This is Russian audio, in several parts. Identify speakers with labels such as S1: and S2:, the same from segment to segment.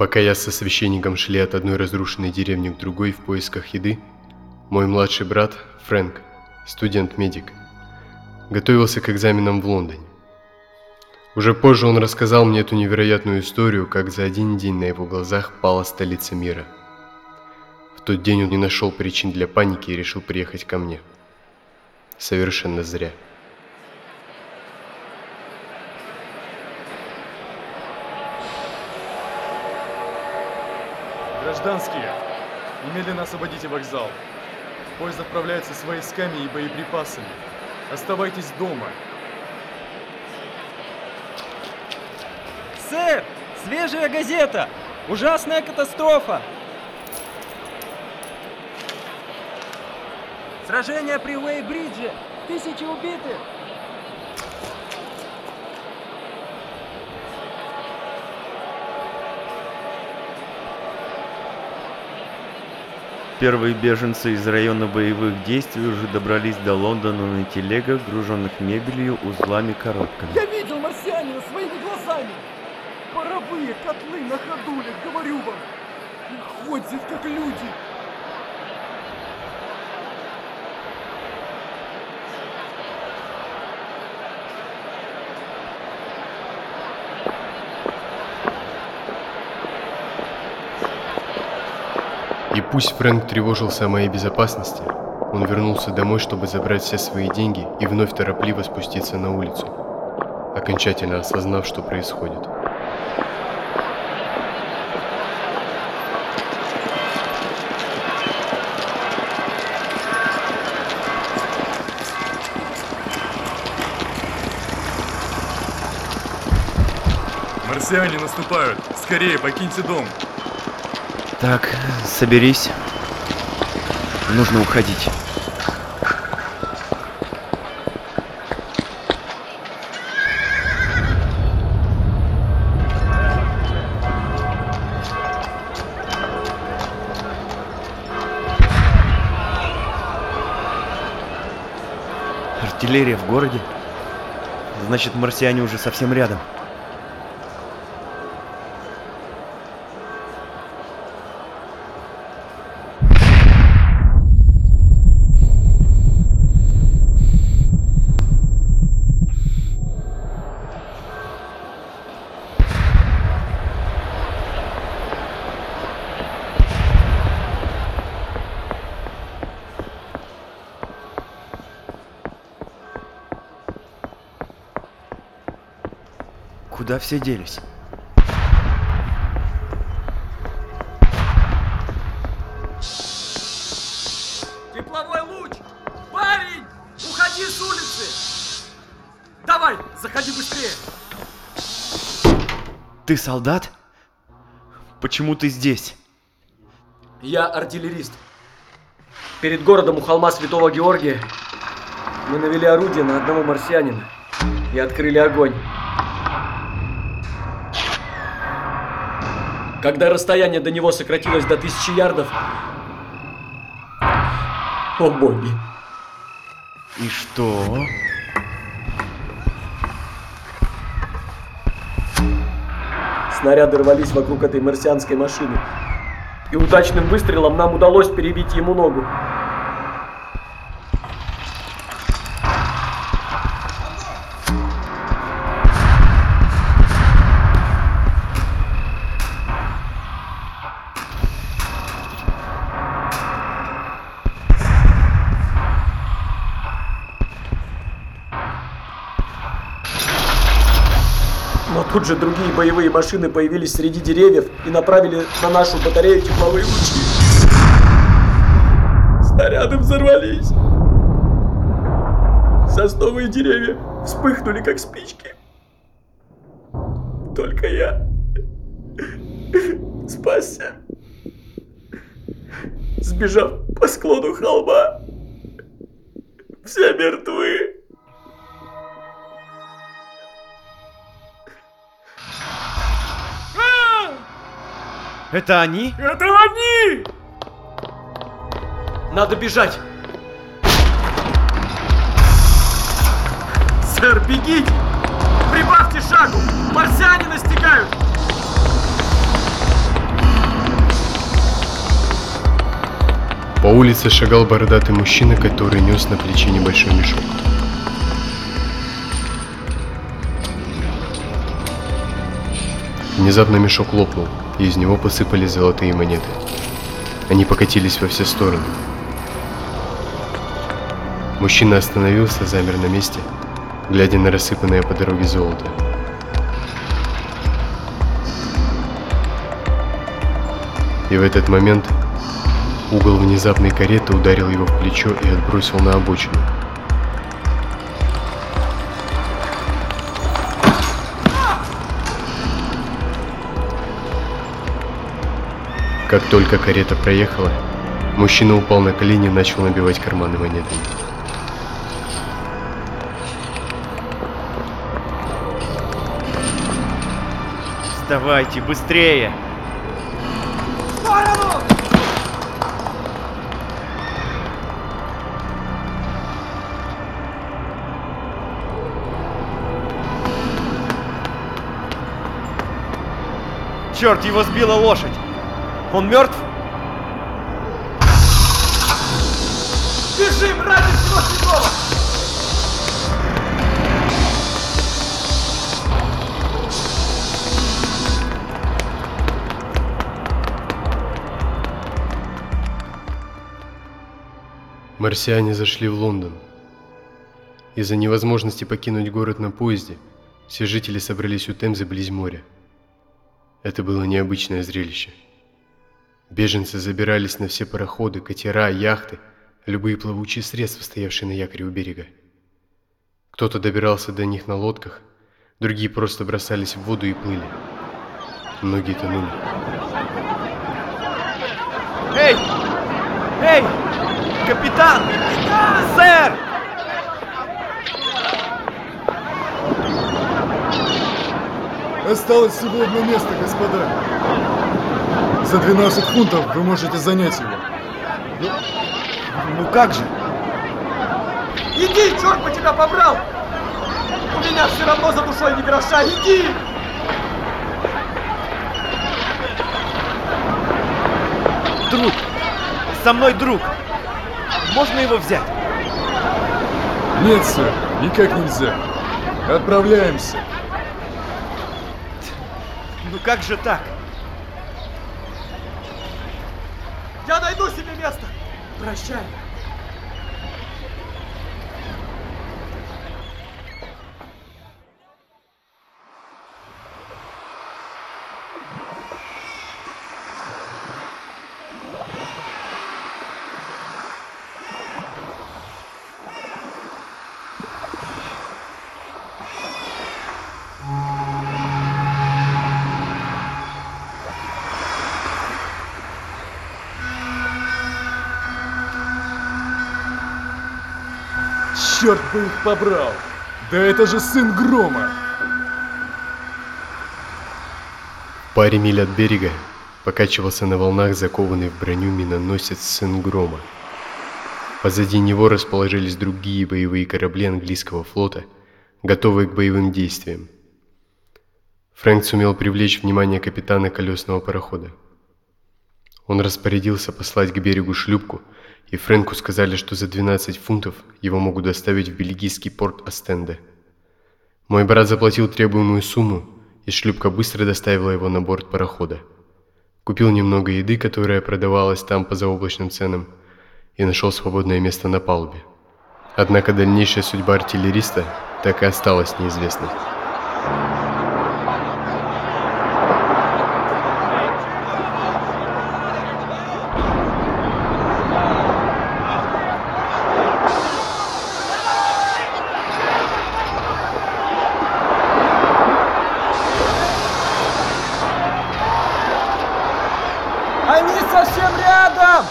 S1: Пока я со священником шли от одной разрушенной деревни к другой в поисках еды, мой младший брат, Фрэнк, студент-медик, готовился к экзаменам в Лондоне. Уже позже он рассказал мне эту невероятную историю, как за один день на его глазах пала столица мира. В тот день он не нашел причин для паники и решил приехать ко мне. Совершенно зря.
S2: Гражданские, немедленно освободите вокзал. Поезд отправляется с войсками и боеприпасами. Оставайтесь дома.
S3: Сэр, свежая газета! Ужасная катастрофа! Сражение при Уэй-Бридже! Тысячи убитых!
S4: Первые беженцы из района боевых действий уже добрались до Лондона на телегах, груженных мебелью, узлами, коробками.
S3: Я видел марсианина своими глазами! Паровые котлы на ходулях, говорю вам! Ходят как люди!
S1: И пусть Фрэнк тревожился о моей безопасности, он вернулся домой, чтобы забрать все свои деньги и вновь торопливо спуститься на улицу, окончательно осознав, что происходит.
S2: Марсиане наступают! Скорее, покиньте дом!
S4: Так, соберись. Нужно уходить. Артиллерия в городе? Значит, марсиане уже совсем рядом. Куда все делись?
S3: Тепловой луч! Парень! Уходи с улицы! Давай, заходи быстрее!
S4: Ты солдат? Почему ты здесь?
S5: Я артиллерист. Перед городом у холма Святого Георгия мы навели орудие на одного марсианина и открыли огонь. Когда расстояние до него сократилось до тысячи ярдов... О боги!
S4: И что?
S5: Снаряды рвались вокруг этой марсианской машины. И удачным выстрелом нам удалось перебить ему ногу. Но тут же другие боевые машины появились среди деревьев и направили на нашу батарею тепловые лучи. Снаряды взорвались. Сосновые деревья вспыхнули, как спички. Только я спасся. Сбежав по склону холма. Все мертвы.
S4: Это они?
S3: Это они!
S5: Надо бежать!
S3: Сэр, бегите! Прибавьте шагу! Марсиане настигают!
S1: По улице шагал бородатый мужчина, который нес на плече небольшой мешок. Внезапно мешок лопнул, и из него посыпались золотые монеты. Они покатились во все стороны. Мужчина остановился, замер на месте, глядя на рассыпанное по дороге золото. И в этот момент угол внезапной кареты ударил его в плечо и отбросил на обочину. Как только карета проехала, мужчина упал на колени и начал набивать карманы монетами.
S4: Вставайте, быстрее! Черт, его сбила лошадь! Он мертв?
S3: Бежим ради всего святого!
S1: Марсиане зашли в Лондон. Из-за невозможности покинуть город на поезде, все жители собрались у Темзы близ моря. Это было необычное зрелище. Беженцы забирались на все пароходы, катера, яхты, любые плавучие средства, стоявшие на якоре у берега. Кто-то добирался до них на лодках, другие просто бросались в воду и плыли. Многие тонули.
S4: Эй! Эй! Капитан! Капитан! Сэр!
S2: Осталось всего одно место, господа. За 12 фунтов вы можете занять его.
S4: Ну как же?
S3: Иди, черт бы тебя побрал! У меня все равно за душой ни гроша, иди!
S4: Друг! Со мной друг! Можно его взять?
S2: Нет, сэр, никак нельзя. Отправляемся.
S4: Ну как же так?
S3: Я найду себе место! Прощай!
S2: Черт бы их побрал! Да это же сын Грома!
S1: В паре миль от берега покачивался на волнах закованный в броню миноносец «Сын Грома». Позади него расположились другие боевые корабли английского флота, готовые к боевым действиям. Фрэнк сумел привлечь внимание капитана колесного парохода. Он распорядился послать к берегу шлюпку, и Фрэнку сказали, что за 12 фунтов его могут доставить в бельгийский порт Астенде. Мой брат заплатил требуемую сумму, и шлюпка быстро доставила его на борт парохода. Купил немного еды, которая продавалась там по заоблачным ценам, и нашел свободное место на палубе. Однако дальнейшая судьба артиллериста так и осталась неизвестной.
S3: Они совсем рядом!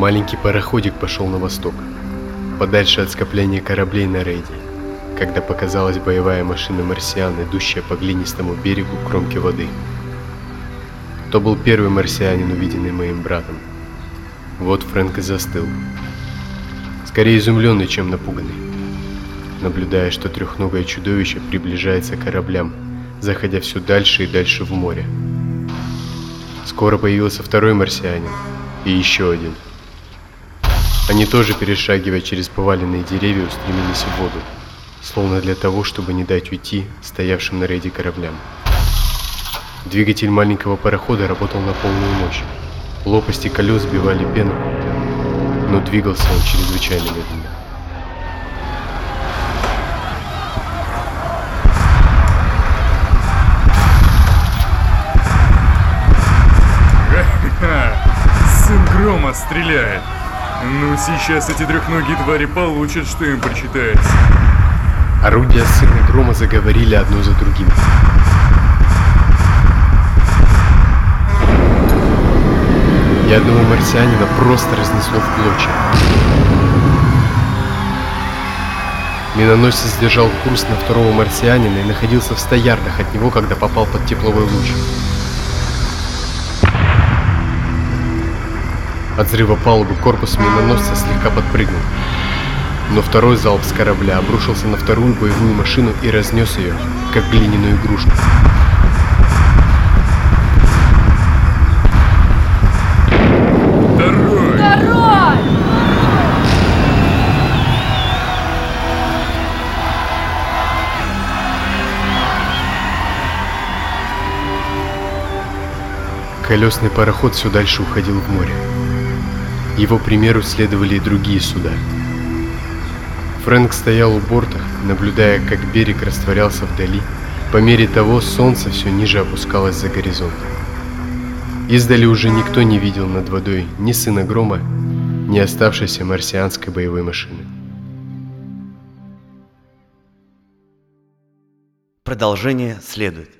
S1: Маленький пароходик пошел на восток, подальше от скопления кораблей на рейде, когда показалась боевая машина марсиан, идущая по глинистому берегу кромки воды. То был первый марсианин, увиденный моим братом. Вот Фрэнк и застыл. скорее изумленный, чем напуганный, наблюдая, что трехногое чудовище приближается к кораблям, заходя все дальше и дальше в море. Скоро появился второй марсианин и еще один. Они тоже, перешагивая через поваленные деревья, устремились в воду, словно для того, чтобы не дать уйти стоявшим на рейде кораблям. Двигатель маленького парохода работал на полную мощь. Лопасти колес сбивали пену, но двигался он чрезвычайно медленно.
S6: Сын Грома стреляет. Ну, сейчас эти трехногие твари получат, что им причитается.
S1: Орудия сына грома заговорили одно за другим. И одного марсианина просто разнесло в клочья. Миноносец держал курс на второго марсианина и находился в 100 ярдах от него, когда попал под тепловой луч. От взрыва палубы корпус миноносца слегка подпрыгнул. Но второй залп с корабля обрушился на вторую боевую машину и разнес ее, как глиняную игрушку.
S6: Второй!
S7: Второй!
S1: Колесный пароход все дальше уходил в море. Его примеру следовали и другие суда. Фрэнк стоял у борта, наблюдая, как берег растворялся вдали. По мере того солнце все ниже опускалось за горизонт. Издали уже никто не видел над водой ни сына грома, ни оставшейся марсианской боевой машины.
S4: Продолжение следует.